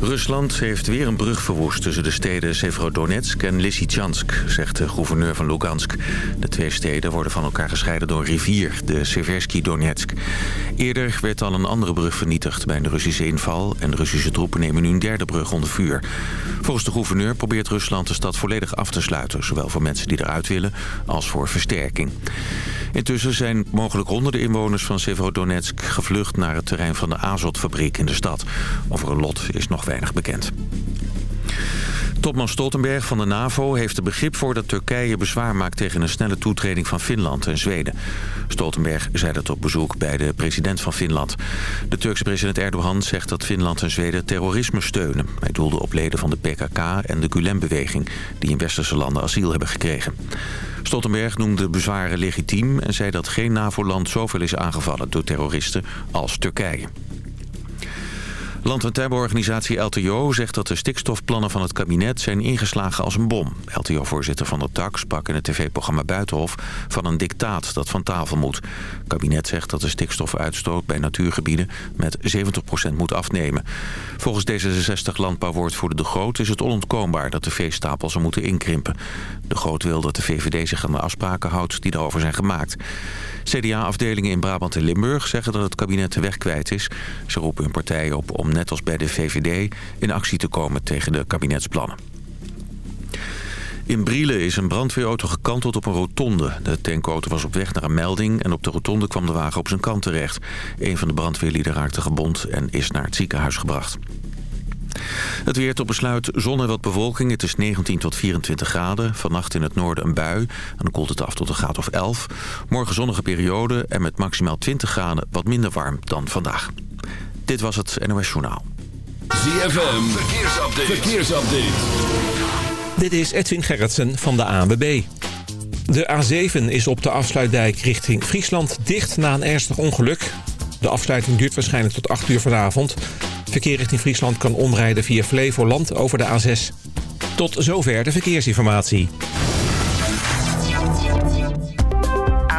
Rusland heeft weer een brug verwoest tussen de steden Severodonetsk en Lysychansk, zegt de gouverneur van Lugansk. De twee steden worden van elkaar gescheiden door een rivier, de Seversky Donetsk. Eerder werd al een andere brug vernietigd bij de Russische inval en Russische troepen nemen nu een derde brug onder vuur. Volgens de gouverneur probeert Rusland de stad volledig af te sluiten, zowel voor mensen die eruit willen als voor versterking. Intussen zijn mogelijk honderden inwoners van Severodonetsk gevlucht naar het terrein van de Azot-fabriek in de stad. Over een lot is nog weinig bekend. Topman Stoltenberg van de NAVO heeft er begrip voor dat Turkije bezwaar maakt tegen een snelle toetreding van Finland en Zweden. Stoltenberg zei dat op bezoek bij de president van Finland. De Turkse president Erdogan zegt dat Finland en Zweden terrorisme steunen. Hij doelde op leden van de PKK en de Gulen-beweging die in westerse landen asiel hebben gekregen. Stoltenberg noemde bezwaren legitiem en zei dat geen NAVO-land zoveel is aangevallen door terroristen als Turkije. Land- en tuinbouworganisatie LTO zegt dat de stikstofplannen van het kabinet zijn ingeslagen als een bom. LTO-voorzitter van de TAX sprak in het tv-programma Buitenhof van een dictaat dat van tafel moet. Het kabinet zegt dat de stikstofuitstoot bij natuurgebieden met 70% moet afnemen. Volgens D66 landbouwwoordvoerder De Groot is het onontkoombaar dat de veestapels er moeten inkrimpen. De Groot wil dat de VVD zich aan de afspraken houdt die daarover zijn gemaakt. CDA-afdelingen in Brabant en Limburg zeggen dat het kabinet de weg kwijt is. Ze roepen hun partij op om net als bij de VVD in actie te komen tegen de kabinetsplannen. In Brielen is een brandweerauto gekanteld op een rotonde. De tankauto was op weg naar een melding en op de rotonde kwam de wagen op zijn kant terecht. Een van de brandweerlieden raakte gebond en is naar het ziekenhuis gebracht. Het weer tot besluit, zon en wat bewolking. Het is 19 tot 24 graden. Vannacht in het noorden een bui. En dan koelt het af tot een graad of 11. Morgen zonnige periode en met maximaal 20 graden wat minder warm dan vandaag. Dit was het NOS Journaal. ZFM, verkeersupdate. verkeersupdate. Dit is Edwin Gerritsen van de ANWB. De A7 is op de afsluitdijk richting Friesland dicht na een ernstig ongeluk. De afsluiting duurt waarschijnlijk tot 8 uur vanavond. Verkeer richting Friesland kan omrijden via Flevoland over de A6. Tot zover de verkeersinformatie.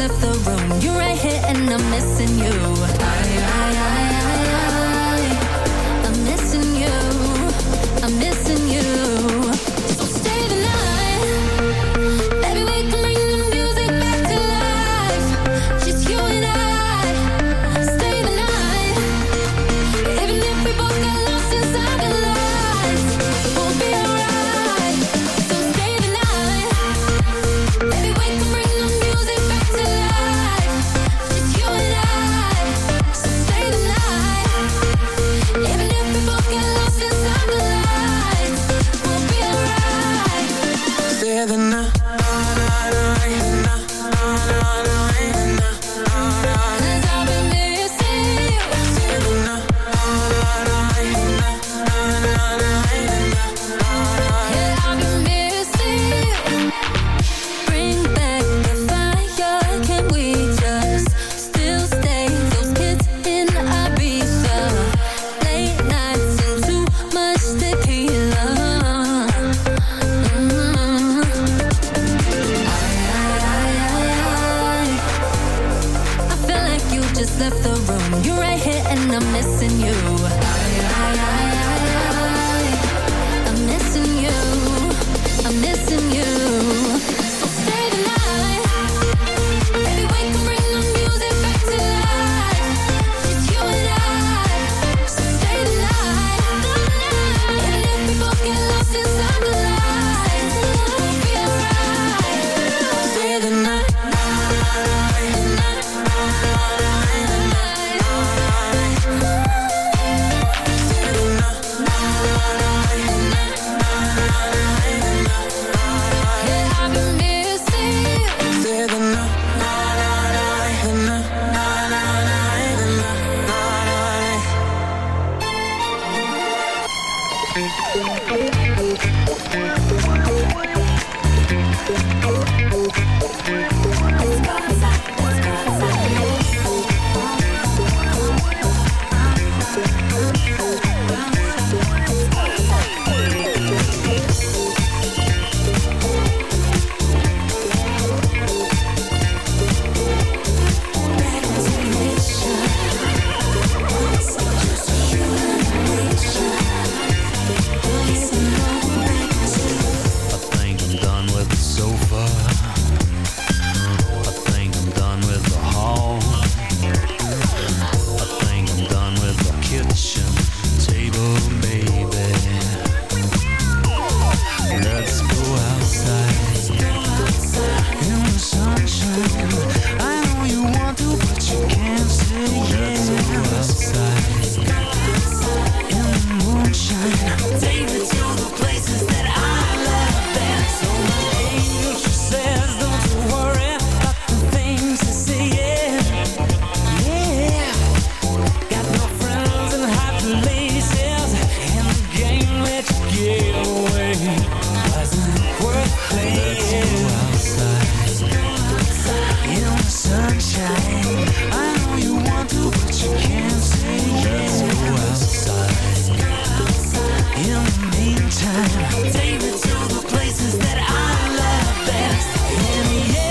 Left the room. You're right here and I'm missing you. in the end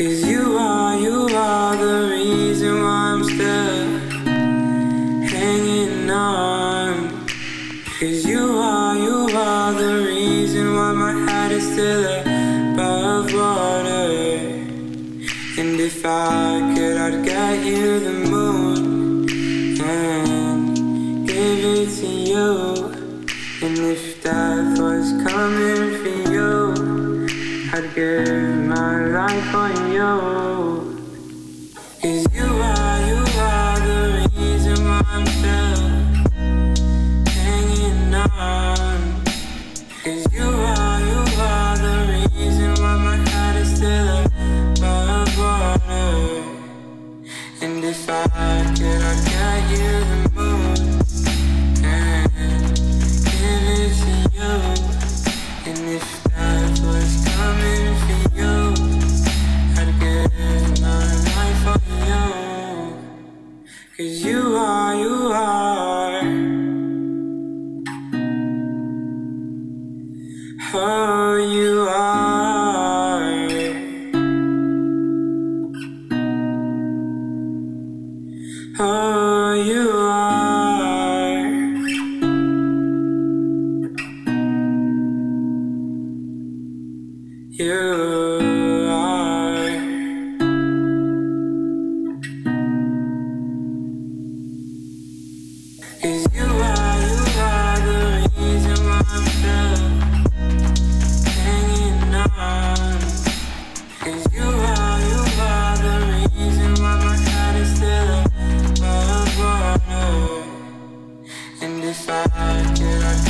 Cause you are, you Can I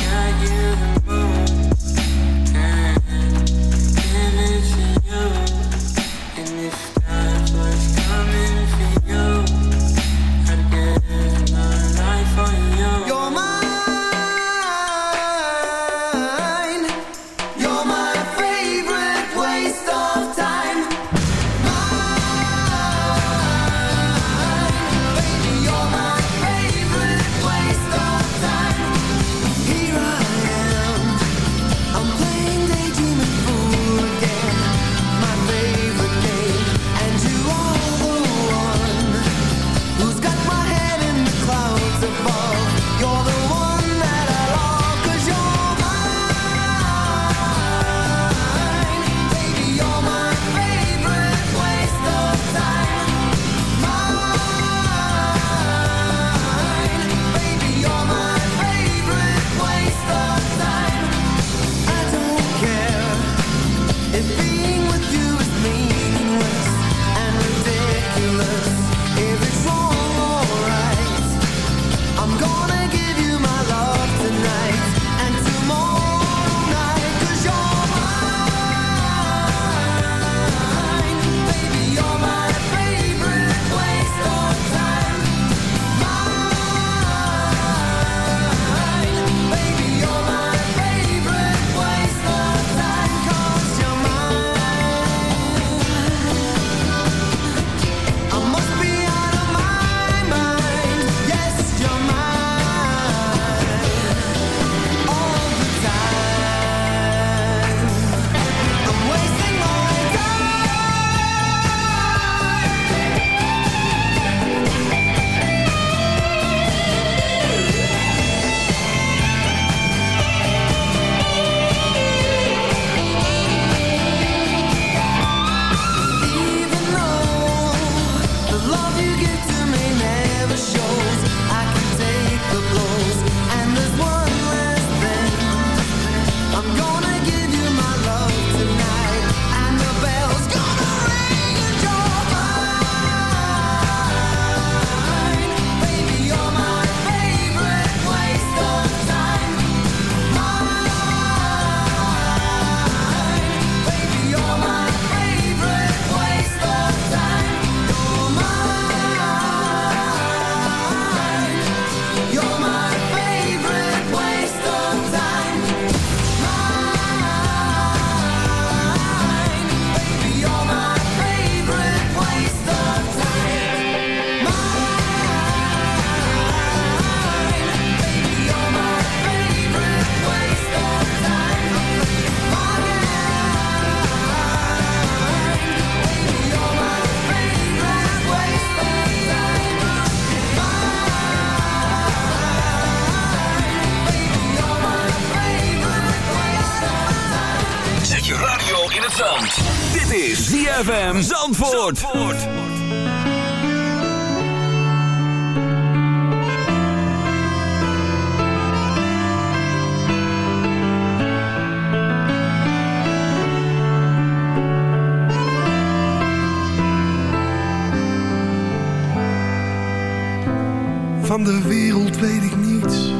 Van de wereld weet ik niets.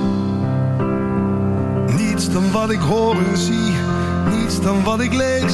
Niets dan wat ik hoor en zie. Niets dan wat ik lees.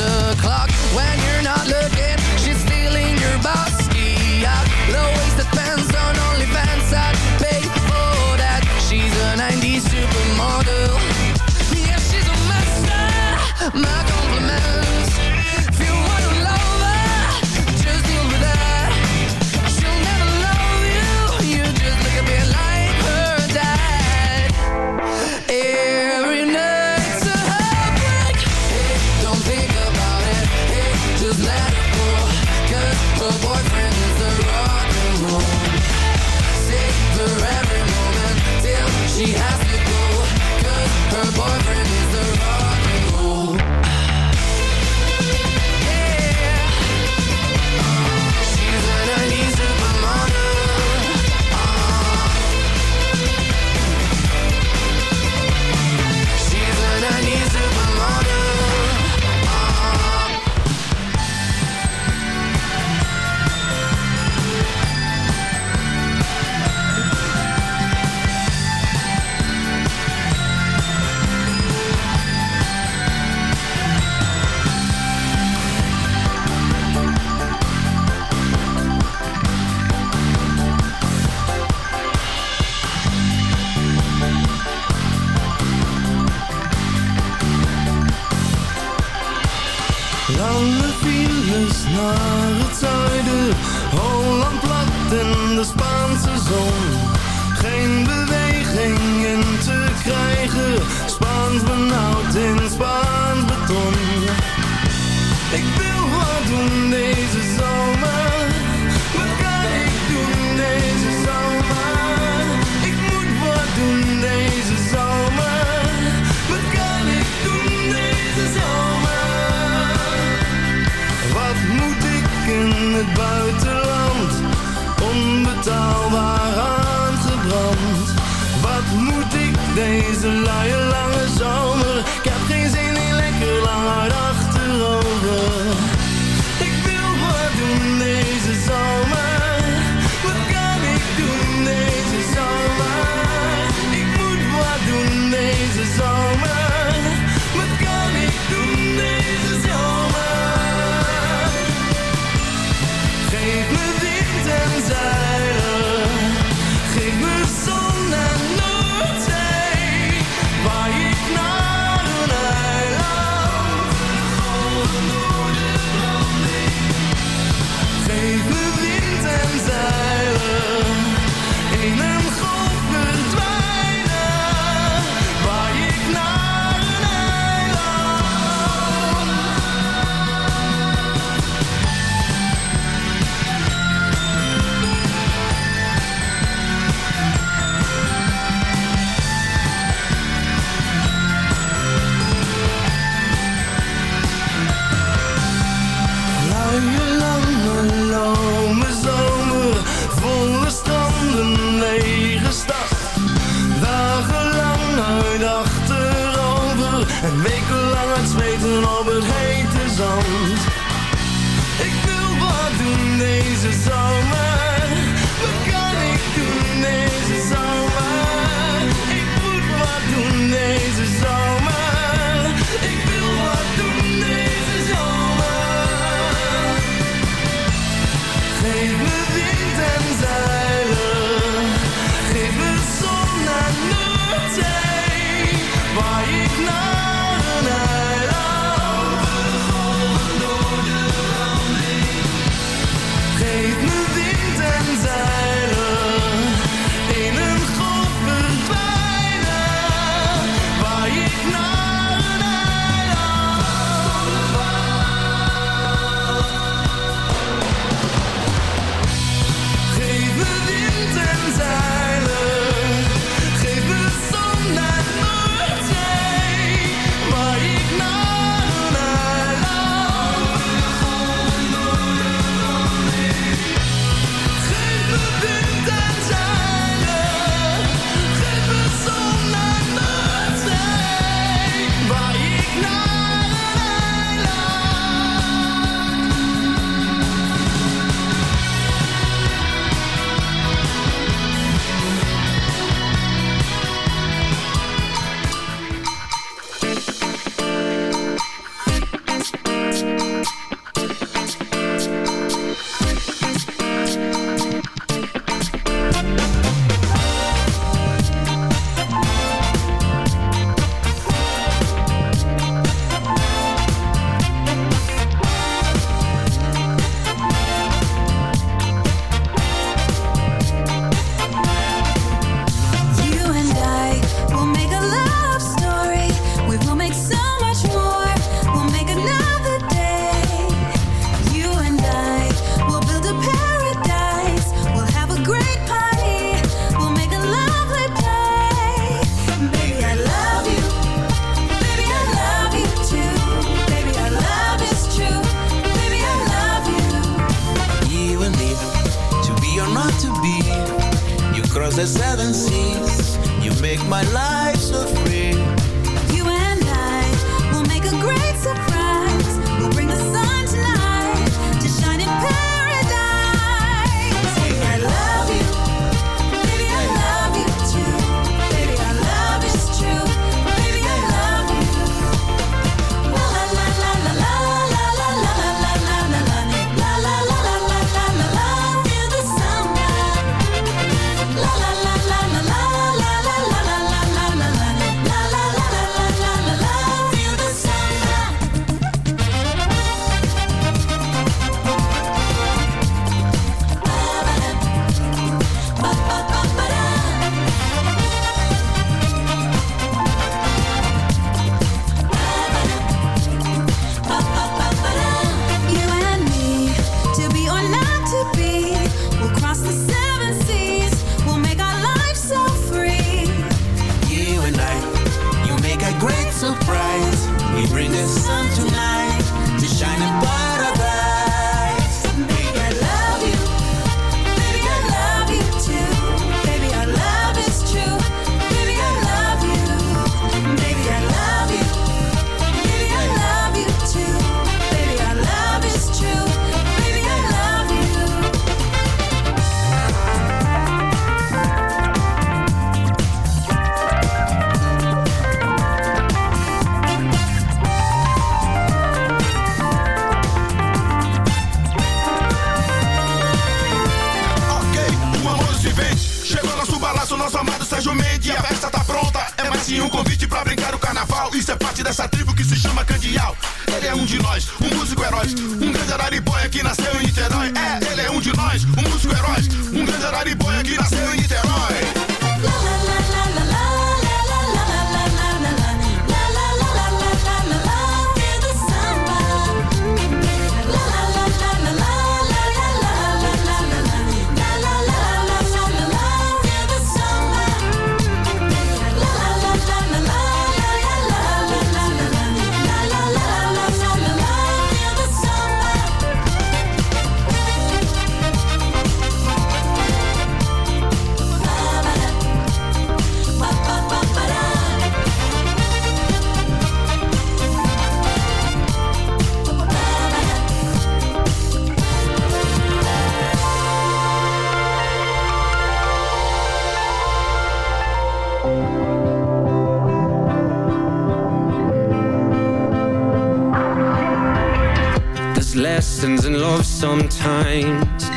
sometimes.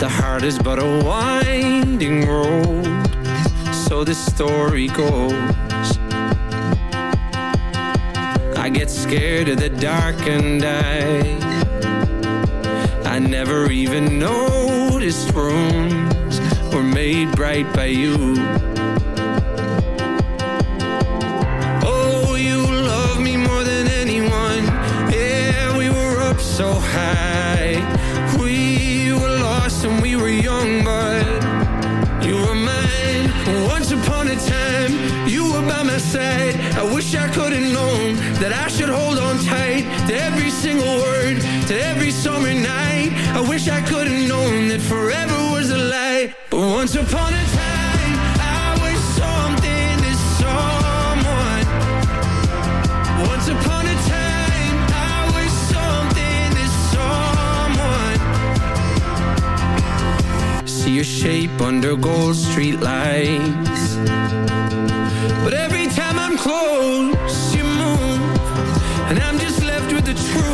The heart is but a winding road, so the story goes. I get scared of the dark and I I never even noticed rooms were made bright by you. Wish I could have known that forever was a lie. But once upon a time, I was something to someone. Once upon a time, I was something to someone. See your shape under gold street lights. But every time I'm close, you move, and I'm just left with the truth.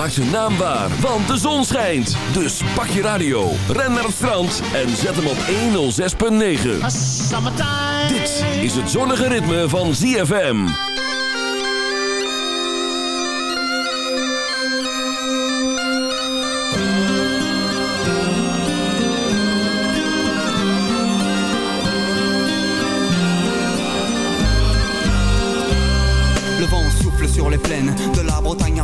ZFM maakt zijn naam waar, want de zon schijnt. Dus pak je radio, ren naar het strand en zet hem op 106.9. Dit is het zonnige ritme van ZFM. Le vent souffle sur les plaines de la Bretagne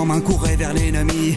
Comment main courait vers l'ennemi.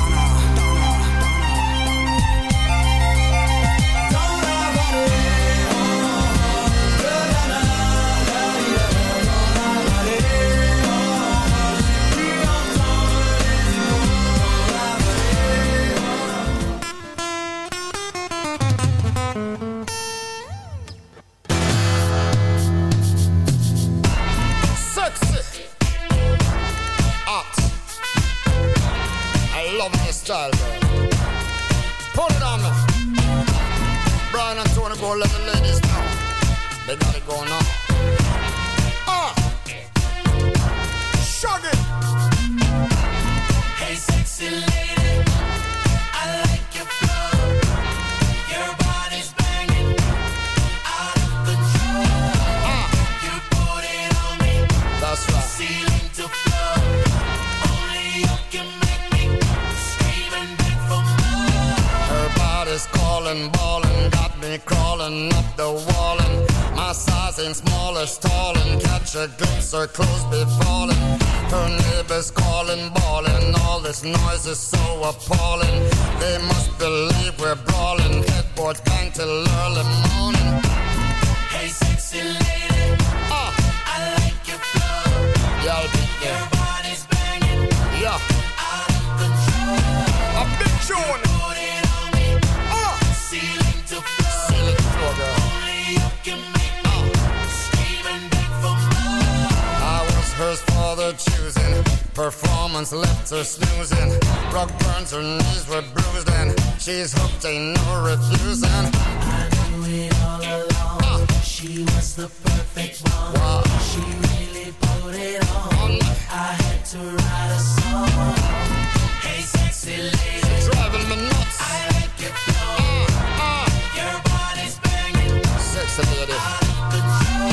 ladies know. They got it going on. Ah. Shug it. Crawling up the wall. And my size ain't small or stalling. Catch a glimpse, her clothes be falling. Her neighbors calling, bawling. All this noise is so appalling. They must believe we're brawling. Headboards bang till early morning. Hey, sexy lady, Ah, I like your flow. y'all Performance left her snoozing. Rock burns, her knees were bruised, and she's hooked, ain't no refusing. I knew it all along. She was the perfect one. Wow. She really put it on. I had to write a song. Hey, sexy lady, You're Driving me nuts. I like your flow. Ah, ah, Your body's banging, sexy lady, out of control.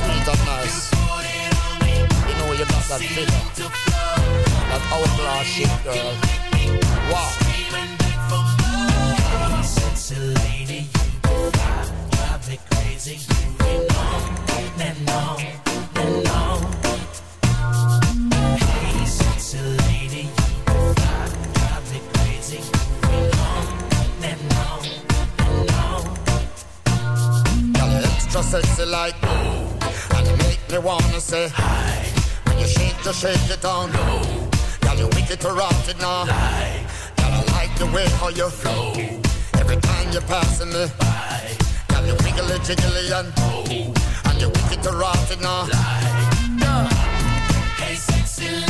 sweet and nice. It me, You know you got that figure, an outlaw shit, girl. Wow. Sexy lady, you drive me crazy. You. Hey, sexy lady, you drive me crazy. You. Got extra sexy like ooh, and you make me wanna say hi. When you shake, just shake it down low. Girl, you wicked to rot it now. Girl, I like the way how you flow. Every time you're passing me by. Girl, you wiggly jiggly and oh, and you wicked to rot it now. Girl, Hey, sexy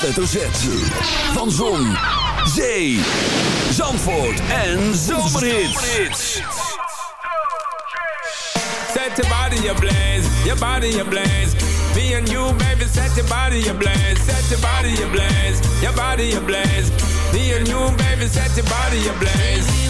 hoofdletter Z. Van Zon, Zee, Zandvoort en Zomerhits. Set your body ablaze, your body ablaze. Me and you, baby, set your body ablaze, set your body ablaze, your body ablaze. Me and you, baby, set your body ablaze.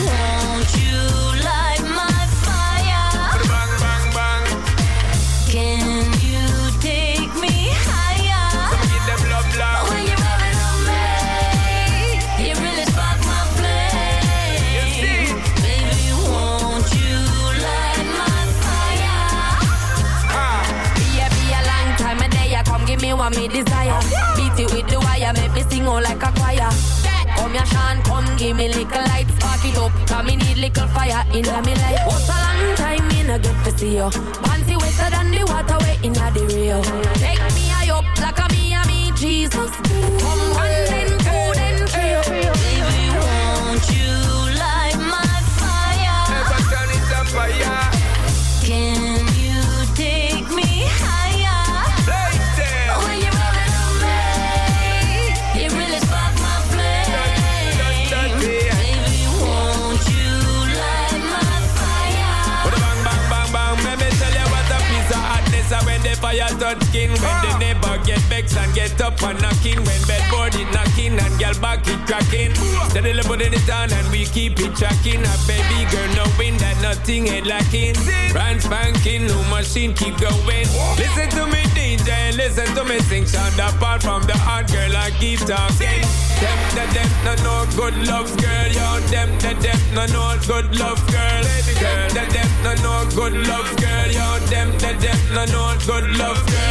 I me desire. Beat it with the wire, make me sing all like a choir. Come here, Sean, come give me little light, spark it up. Cause me need little fire in me life. What's a long time me no get to see you? Panty wetter than the water way in the Rio. Take me high up like a me and me Jesus. Come one fire touch skin, when ah. the neighbor and get up and knocking, when bedboard it knocking and girl back it cracking. Steadily putting it on and we keep it tracking. A baby girl knowing that nothing ain't lacking. Brand spanking, new machine keep going. Listen to me DJ, listen to me sing. Sound apart from the hard girl, I keep talking. Them, the them, no no good love girl, yo. Them, the them, no no good love girl. Them, the them, no no good love girl, yo. Them, the them, no no good love girl.